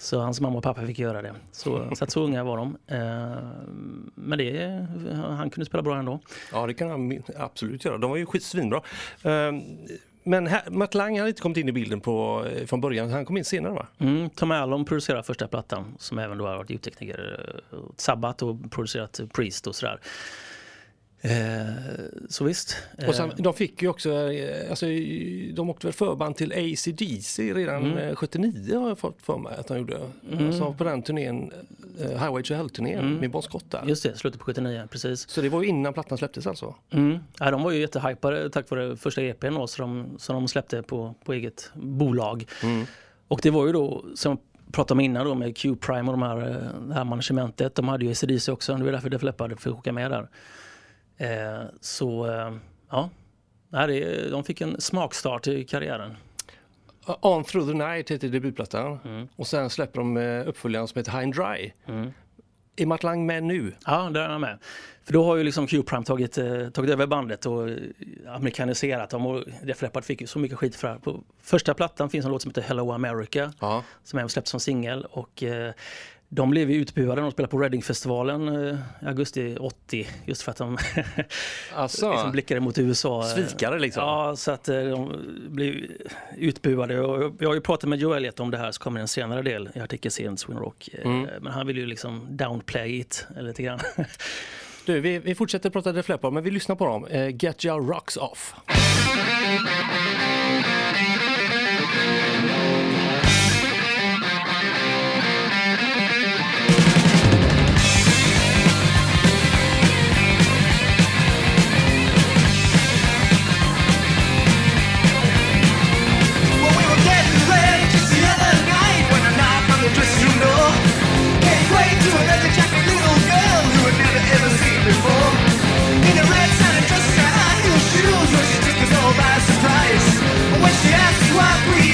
Speaker 3: Så hans mamma och pappa fick göra det. Så, så, att så unga var de. Eh, men det, han kunde spela bra ändå.
Speaker 2: Ja, det kan han absolut göra. De var ju skit svinbra. Ehm, Men här, Matt Lang hade inte kommit in i bilden på, eh, från början, han kom in senare va?
Speaker 3: Mm, Tom Allon producerade första plattan som även då har varit ljudtekniker åt Sabbath och producerat Priest och sådär. Eh, så visst.
Speaker 2: Och sen,
Speaker 3: Eh,
Speaker 2: de fick ju också, eh, alltså, de åkte väl förband till ACDC redan
Speaker 3: Mm.
Speaker 2: eh, 79 har jag fått för mig att de gjorde.
Speaker 3: Mm.
Speaker 2: Alltså på den turnén, Highway to Hell-turnén
Speaker 3: Mm.
Speaker 2: med Bon Scott där.
Speaker 3: Just det, slutet på 79, precis.
Speaker 2: Så det var ju innan plattan släpptes alltså?
Speaker 3: Mm. Ja, de var ju jättehypade tack vare första EPn då, som de, som de släppte på, på eget bolag.
Speaker 2: Mm.
Speaker 3: Och det var ju då, som pratade om innan då med Q-Prime och de här, det här managementet, de hade ju ACDC också, det var därför Def Leppard fick åka med där. Eh, så eh, ja, de fick en smakstart i karriären.
Speaker 2: On Through the Night heter debutplattan.
Speaker 3: Mm.
Speaker 2: Och sen släpper de eh, uppföljaren som heter High and Dry. Är Matt Lang med nu?
Speaker 3: Ja, där är han med. För då har ju liksom Q-Prime tagit, eh, tagit över bandet och eh, amerikaniserat dem. Och Def Leppard fick ju så mycket skit för det. På första plattan finns en låt som heter Hello America. Som även släppts som singel. Och eh, de blev ju utbuade när de spelade på Reading-festivalen eh, i augusti 80. Just för att de
Speaker 2: Alltså.
Speaker 3: liksom blickade mot USA.
Speaker 2: Svikare liksom.
Speaker 3: Ja, så att eh, de blev utbuade. Och jag har ju pratat med Joe Elliott om det här, så kommer en senare del i artikelserien Swin Rock. Eh,
Speaker 2: Mm.
Speaker 3: Men han vill ju liksom downplay it lite grann.
Speaker 2: Du, vi, vi fortsätter prata Def Leppard, men vi lyssnar på dem. Get Your Rocks Off.
Speaker 14: I
Speaker 2: breathe.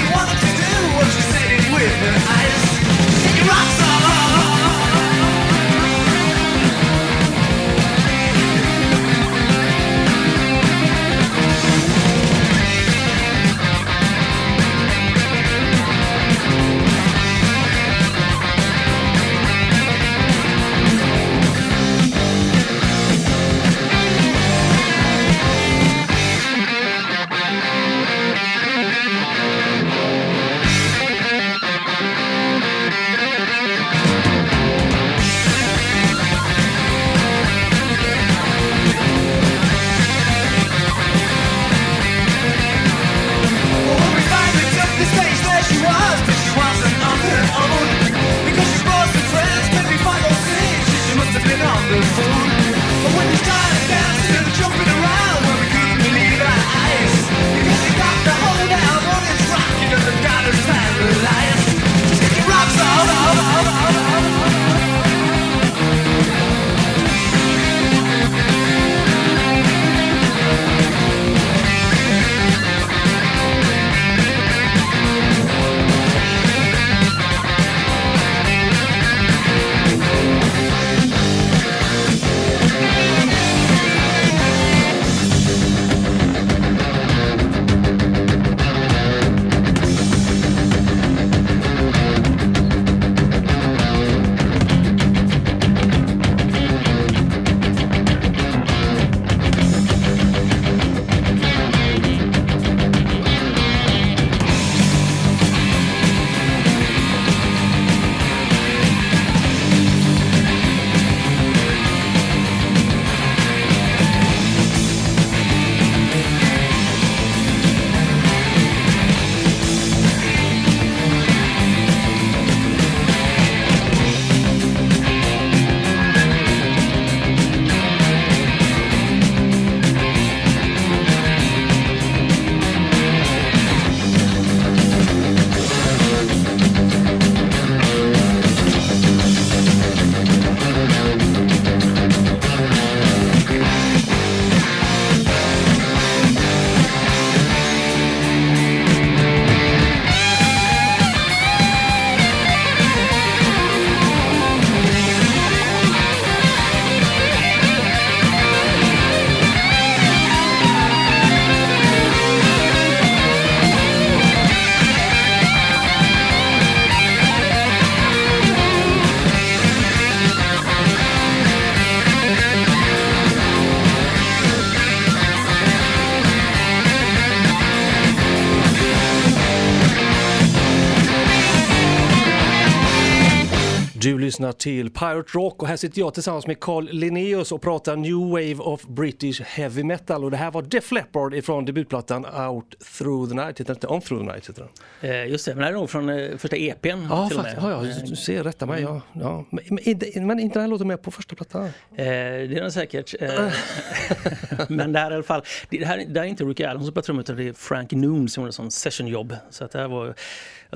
Speaker 2: Till Pirate Rock och här sitter jag tillsammans med Carl Linnaeus och pratar New Wave of British Heavy Metal och det här var Def Leppard ifrån debutplattan Out Through the Night, heter inte On Through the Night heter den.
Speaker 3: Eh, just det, men det här är nog från eh, första EPn
Speaker 2: Ja,
Speaker 3: till och
Speaker 2: faktiskt,
Speaker 3: med.
Speaker 2: ja, ja, du ser, rätta mig. Ja, ja. Men, men, inte- men inte den här låten med på första plattan?
Speaker 3: Eh, det är den säkert. Eh, men det här är i alla fall, det här, det här är inte Ricky Allen som spelar trummor utan det är Frank Noon som gjorde som sessionjobb. Så att det här var,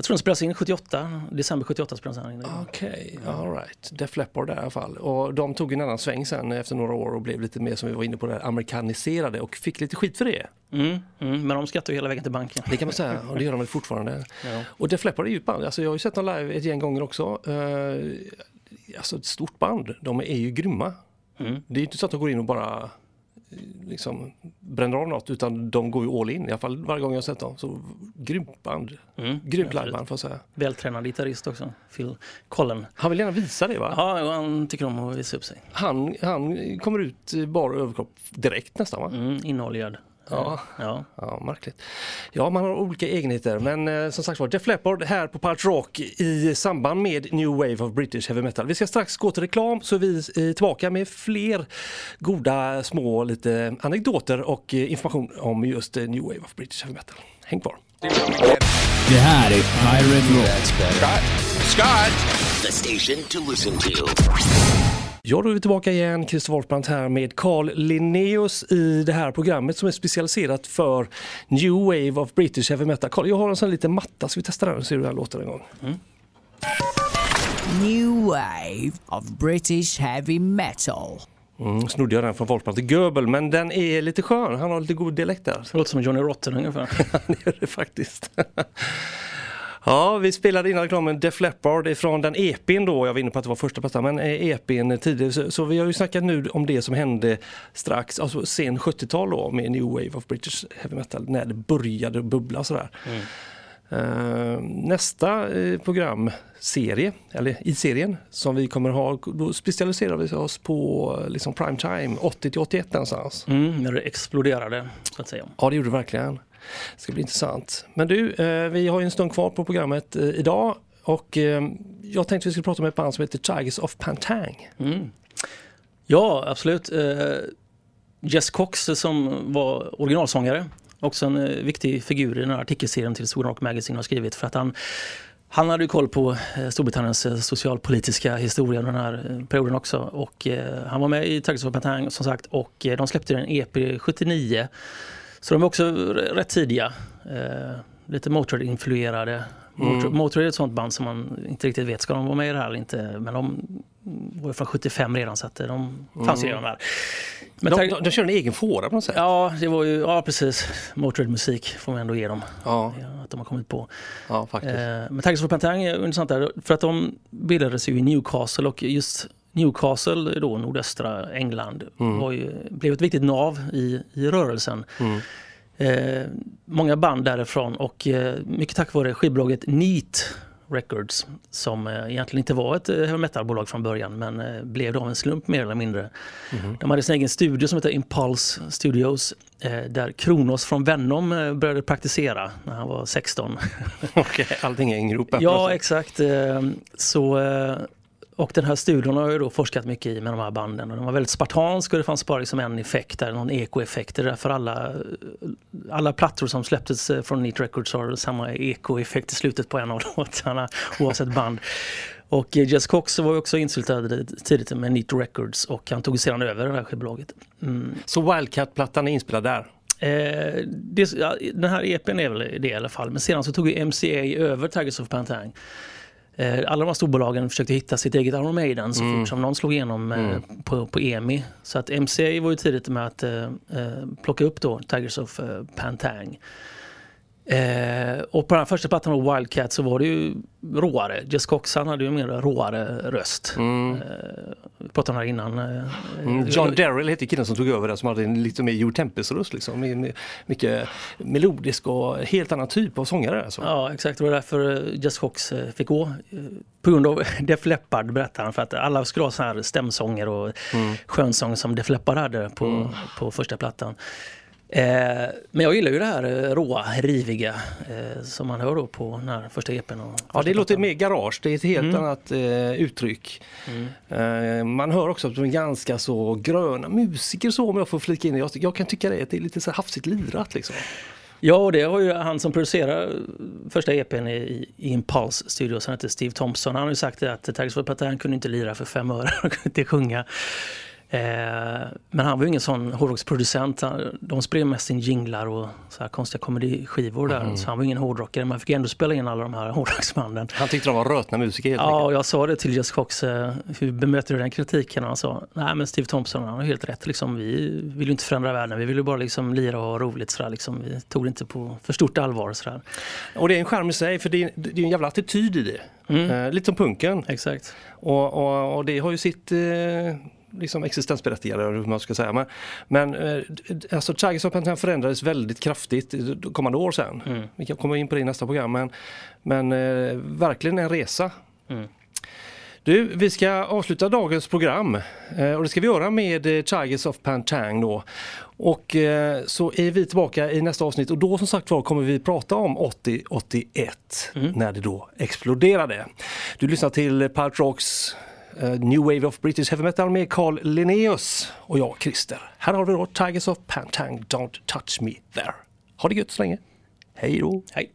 Speaker 3: jag tror den spelades in 78, december 78 spelades den in.
Speaker 2: Okej, all right. Def Leppard i alla fall. Och de tog en annan sväng sen efter några år och blev lite mer som vi var inne på, där, amerikaniserade och fick lite skit för det.
Speaker 3: Mm, mm, men de skrattar ju hela vägen till banken.
Speaker 2: Det kan man säga och det gör de väl fortfarande.
Speaker 3: Ja.
Speaker 2: Och Def Leppard är ju ett band, alltså jag har ju sett dem live ett gäng gånger också. Uh, alltså ett stort band, de är ju grymma.
Speaker 3: Mm.
Speaker 2: Det är ju inte så att de går in och bara liksom bränner av något utan de går ju all in i alla fall varje gång jag sett dem. Så grymt band.
Speaker 3: Mm,
Speaker 2: Grymt liveband får jag säga.
Speaker 3: Vältränad gitarrist också, Phil Collen.
Speaker 2: Han vill gärna visa det va?
Speaker 3: Ja, han tycker om att visa upp sig.
Speaker 2: Han, han kommer ut bara överkropp direkt nästan va?
Speaker 3: Mm, inoljad.
Speaker 2: Ja.
Speaker 3: ja.
Speaker 2: ja, märkligt. Ja, man har olika egenheter, men eh, som sagt var, Def Leppard här på Pirate Rock i samband med New Wave of British Heavy Metal. Vi ska strax gå till reklam så är vi eh, tillbaka med fler goda små lite anekdoter och eh, information om just eh, New Wave of British Heavy Metal. Häng kvar!
Speaker 1: Det här är Pirate Rock.
Speaker 15: Scott. Scott. The station to listen to.
Speaker 2: Ja, då är vi tillbaka igen. Christer Wolfbrandt här med Carl Linnaeus i det här programmet som är specialiserat för New Wave of British Heavy Metal. Carl, jag har en sån här liten matta så vi testar den och ser hur det här låter en gång.
Speaker 1: New Wave of British Heavy Metal.
Speaker 2: Mm, snodde jag den från Wolfbrandt till Göbel, men den är lite skön. Han har lite god dialekt där.
Speaker 3: Det låter som Johnny Rotten ungefär.
Speaker 2: det gör det faktiskt. Ja, vi spelade innan reklamen Def Leppard ifrån den EPn då, jag var inne på att det var första plattan, men eh, EPn tidigare, så, så vi har ju snackat nu om det som hände strax, alltså sen 70-tal då med New Wave of British Heavy Metal, när det började bubbla sådär. Eh, nästa uh, programserie, eller i serien som vi kommer ha, då specialiserar vi oss på uh, liksom prime time, 80 till 81 någonstans.
Speaker 3: Mm, när det exploderade, så att säga.
Speaker 2: Ja, det gjorde det verkligen. Det ska bli intressant. Men du, eh, vi har ju en stund kvar på programmet eh, idag och eh, jag tänkte vi skulle prata med ett band som heter Tigers of Pantang.
Speaker 3: Mm. Ja, absolut. Eh, Jess Cox eh, som var originalsångare, också en eh, viktig figur i den här artikelserien till Sweden Rock Magazine har skrivit för att han han hade ju koll på eh, Storbritanniens eh, socialpolitiska historia den här perioden också och eh, han var med i Tigers of Pantang som sagt och de släppte en EP 79 så de var också rätt tidiga. Eh, lite Motörhead-influerade. Motörhead,
Speaker 2: Mm.
Speaker 3: Motörhead är ett sånt band som man inte riktigt vet, ska de vara med i det här eller inte? Men de var ju från 75 redan så att eh, de fanns ju
Speaker 2: Mm.
Speaker 3: redan där.
Speaker 2: Men de, de, de kör en egen fåra på något sätt.
Speaker 3: Ja, det var ju, ja precis. Motörhead-musik får man ändå ge dem.
Speaker 2: Ja.
Speaker 3: att de har kommit på.
Speaker 2: Ja, faktiskt.
Speaker 3: Eh, men Tigers of Pantang är intressant där, för att de bildades ju i Newcastle och just Newcastle, då nordöstra England,
Speaker 2: Mm.
Speaker 3: ju, blev ett viktigt nav i, i rörelsen.
Speaker 2: Mm.
Speaker 3: Eh, många band därifrån och eh, mycket tack vare skivbolaget Neat Records som eh, egentligen inte var ett eh, heavy metal-bolag från början men eh, blev det av en slump mer eller mindre.
Speaker 2: Mhm.
Speaker 3: De hade sin egen studio som heter Impulse Studios eh, där Kronos från Venom började praktisera när han var 16.
Speaker 2: Okej, allting är på
Speaker 3: Ja, exakt. Så, och den här studion har jag då forskat mycket i med de här banden. Och den var väldigt spartansk och det fanns bara liksom en effekt där, någon ekoeffekt. Det är därför alla, alla plattor som släpptes eh, från Neat Records har samma ekoeffekt i slutet på en av låtarna oavsett band. Och eh, Jess Cox var ju också insyltad tidigt med Neat Records och han tog sedan över det här skivbolaget. Mm.
Speaker 2: Så Wildcat-plattan är inspelad där?
Speaker 3: Eh, det, den här EPn är väl det i alla fall. Men sedan så tog ju MCA över Tigers of Pantang. Eh, alla de här storbolagen försökte hitta sitt eget Iron Maiden så
Speaker 2: Mm.
Speaker 3: fort som någon slog igenom eh,
Speaker 2: Mm.
Speaker 3: på, på EMI. Så att MCA var ju tidigt med att eh, eh, plocka upp då Tigers of eh, Pantang. Eh, och på den första plattan av Wildcat så var det ju råare. Jess Cox han hade ju en mer råare röst.
Speaker 2: Mm.
Speaker 3: Eh, pratade här innan. Eh,
Speaker 2: Mm, John Darrell hette killen som tog över det som hade en lite mer Joe Tempest-röst. Liksom, mycket melodisk och helt annan typ av sångare. Alltså.
Speaker 3: Ja, exakt. Det var därför eh, Jess Cox eh, fick gå. På grund av Def Leppard berättar han. För att alla skulle ha så här stämsånger och
Speaker 2: Mm.
Speaker 3: skönsång som Def Leppard hade på,
Speaker 2: Mm.
Speaker 3: på första plattan. Eh, men jag gillar ju det här eh, råa, riviga eh, som man hör då på den här första EPn. Och
Speaker 2: Ja,
Speaker 3: första
Speaker 2: det låter mer garage, det är ett helt
Speaker 3: Mm.
Speaker 2: annat eh, uttryck. Eh, man hör också att de är ganska så gröna musiker så om jag får flika in. Jag, jag kan tycka det, att det är lite så hafsigt lirat liksom.
Speaker 3: Ja, och det har ju han som producerar första EPn i, i Impulse Studios, han heter Steve Thompson. Han har ju sagt det att Tigers for Pattern kunde inte lira för fem öre, han kunde inte sjunga. Eh, men han var ju ingen sån hårdrocksproducent. Han- De spred mest in jinglar och så här konstiga komediskivor där.
Speaker 2: Mhm.
Speaker 3: Så han var ingen hårdrockare, man fick ändå spela in alla de här hårdrocksbanden.
Speaker 2: Han tyckte de var rötna musiker helt
Speaker 3: Ja, och jag sa det till Jess Cox, hur bemöter du den kritiken? Och han sa, nej men Steve Thompson han har helt rätt, liksom, vi vill ju inte förändra världen, vi vill ju bara liksom lira och ha roligt. Sådär, liksom. Vi tog det inte på för stort allvar. Sådär.
Speaker 2: Och det är en charm i sig för det är, det är en jävla attityd i det. Eh, lite som punken.
Speaker 3: Exakt.
Speaker 2: Och, och, och det har ju sitt eh, liksom existensberättigande eller hur man ska säga. Men, men eh, alltså Tigers of Pantene förändrades väldigt kraftigt kommande år sedan.
Speaker 3: Mm.
Speaker 2: Vi kan komma in på det i nästa program. Men, men eh, verkligen en resa.
Speaker 3: Mm.
Speaker 2: Du, vi ska avsluta dagens program eh, och det ska vi göra med Tigers of Pantang då. Och så är vi tillbaka i nästa avsnitt och då som sagt var kommer vi prata om 80-81 när det då exploderade. Du lyssnar till Pulp Rocks Eh, New Wave of British Heavy Metal med Carl Linnaeus och jag Christer. Här har vi då Tigers of Pantang Don't Touch Me There. Ha det gött så länge. Hej då!
Speaker 3: Hej!